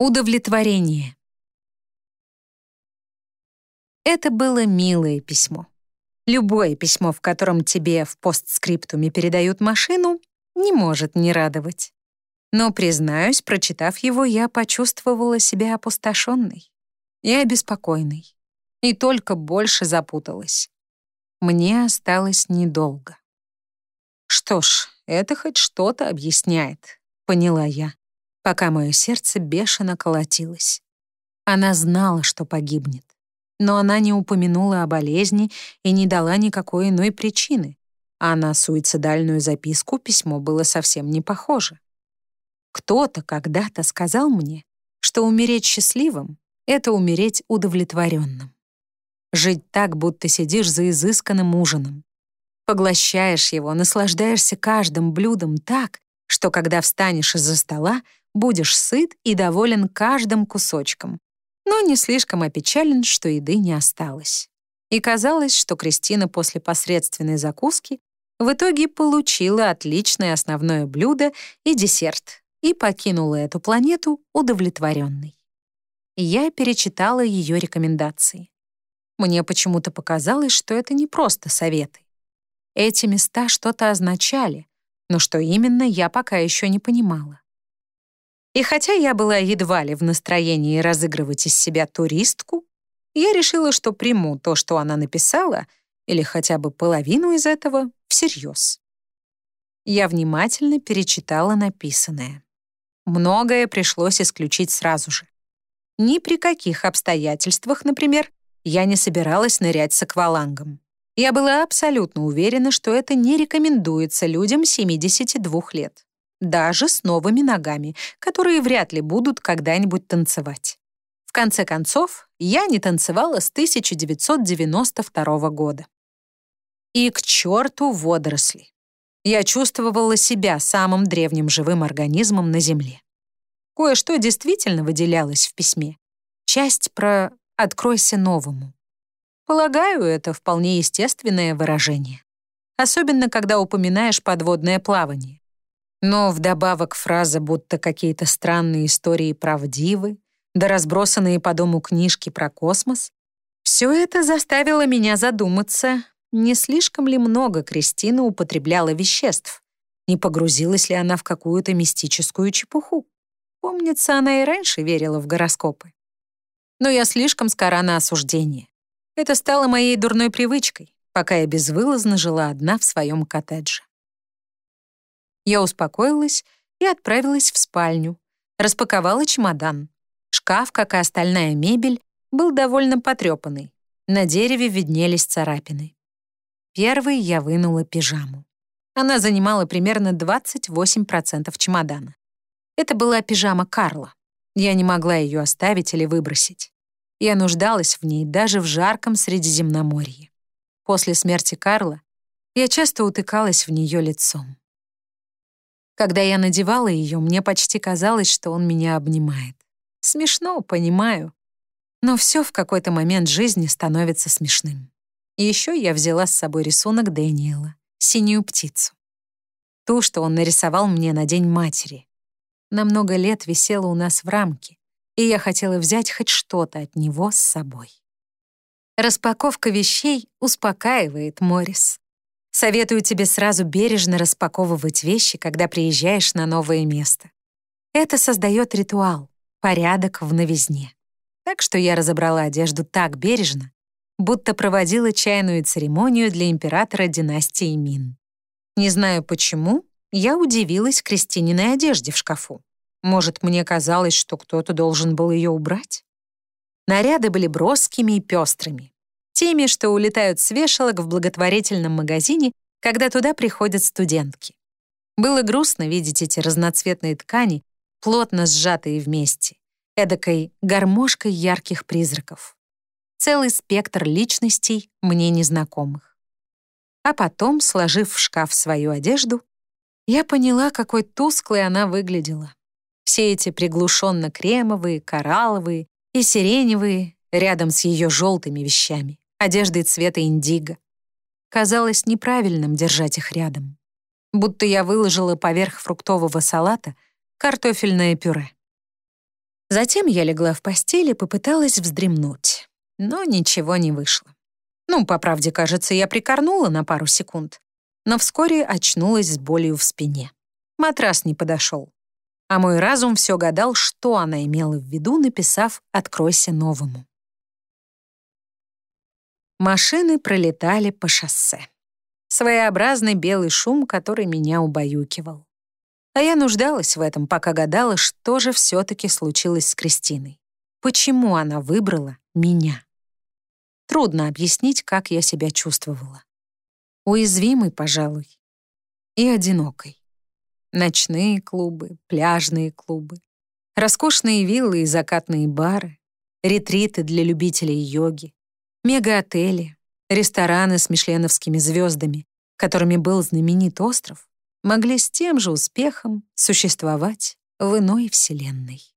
Удовлетворение. Это было милое письмо. Любое письмо, в котором тебе в постскриптуме передают машину, не может не радовать. Но, признаюсь, прочитав его, я почувствовала себя опустошенной и обеспокоенной, и только больше запуталась. Мне осталось недолго. Что ж, это хоть что-то объясняет, поняла я, пока мое сердце бешено колотилось. Она знала, что погибнет но она не упомянула о болезни и не дала никакой иной причины, а на суицидальную записку письмо было совсем не похоже. Кто-то когда-то сказал мне, что умереть счастливым — это умереть удовлетворенным. Жить так, будто сидишь за изысканным ужином. Поглощаешь его, наслаждаешься каждым блюдом так, что когда встанешь из-за стола, будешь сыт и доволен каждым кусочком, но не слишком опечален, что еды не осталось. И казалось, что Кристина после посредственной закуски в итоге получила отличное основное блюдо и десерт и покинула эту планету удовлетворенной. Я перечитала ее рекомендации. Мне почему-то показалось, что это не просто советы. Эти места что-то означали, но что именно, я пока еще не понимала. И хотя я была едва ли в настроении разыгрывать из себя туристку, я решила, что приму то, что она написала, или хотя бы половину из этого, всерьез. Я внимательно перечитала написанное. Многое пришлось исключить сразу же. Ни при каких обстоятельствах, например, я не собиралась нырять с аквалангом. Я была абсолютно уверена, что это не рекомендуется людям 72 лет даже с новыми ногами, которые вряд ли будут когда-нибудь танцевать. В конце концов, я не танцевала с 1992 года. И к черту водоросли. Я чувствовала себя самым древним живым организмом на Земле. Кое-что действительно выделялось в письме. Часть про «откройся новому». Полагаю, это вполне естественное выражение. Особенно, когда упоминаешь подводное плавание. Но вдобавок фраза, будто какие-то странные истории правдивы, да разбросанные по дому книжки про космос, все это заставило меня задуматься, не слишком ли много Кристина употребляла веществ, не погрузилась ли она в какую-то мистическую чепуху. Помнится, она и раньше верила в гороскопы. Но я слишком скора на осуждение. Это стало моей дурной привычкой, пока я безвылазно жила одна в своем коттедже. Я успокоилась и отправилась в спальню. Распаковала чемодан. Шкаф, как и остальная мебель, был довольно потрепанный. На дереве виднелись царапины. Первой я вынула пижаму. Она занимала примерно 28% чемодана. Это была пижама Карла. Я не могла ее оставить или выбросить. Я нуждалась в ней даже в жарком Средиземноморье. После смерти Карла я часто утыкалась в нее лицом. Когда я надевала ее, мне почти казалось, что он меня обнимает. Смешно, понимаю. Но все в какой-то момент жизни становится смешным. Еще я взяла с собой рисунок Дэниела, синюю птицу. Ту, что он нарисовал мне на День матери. На много лет висела у нас в рамке, и я хотела взять хоть что-то от него с собой. Распаковка вещей успокаивает Морис. Советую тебе сразу бережно распаковывать вещи, когда приезжаешь на новое место. Это создает ритуал, порядок в новизне. Так что я разобрала одежду так бережно, будто проводила чайную церемонию для императора династии Мин. Не знаю почему, я удивилась Кристининой одежде в шкафу. Может, мне казалось, что кто-то должен был ее убрать? Наряды были броскими и пестрыми теми, что улетают с вешалок в благотворительном магазине, когда туда приходят студентки. Было грустно видеть эти разноцветные ткани, плотно сжатые вместе, эдакой гармошкой ярких призраков. Целый спектр личностей мне незнакомых. А потом, сложив в шкаф свою одежду, я поняла, какой тусклой она выглядела. Все эти приглушенно-кремовые, коралловые и сиреневые рядом с ее желтыми вещами одеждой цвета индиго. Казалось неправильным держать их рядом. Будто я выложила поверх фруктового салата картофельное пюре. Затем я легла в постель и попыталась вздремнуть, но ничего не вышло. Ну, по правде, кажется, я прикорнула на пару секунд, но вскоре очнулась с болью в спине. Матрас не подошел. А мой разум все гадал, что она имела в виду, написав «Откройся новому». Машины пролетали по шоссе. Своеобразный белый шум, который меня убаюкивал. А я нуждалась в этом, пока гадала, что же все-таки случилось с Кристиной. Почему она выбрала меня? Трудно объяснить, как я себя чувствовала. Уязвимой, пожалуй, и одинокой. Ночные клубы, пляжные клубы, роскошные виллы и закатные бары, ретриты для любителей йоги, мега-отели, рестораны с мишленовскими звездами, которыми был знаменит остров, могли с тем же успехом существовать в иной вселенной.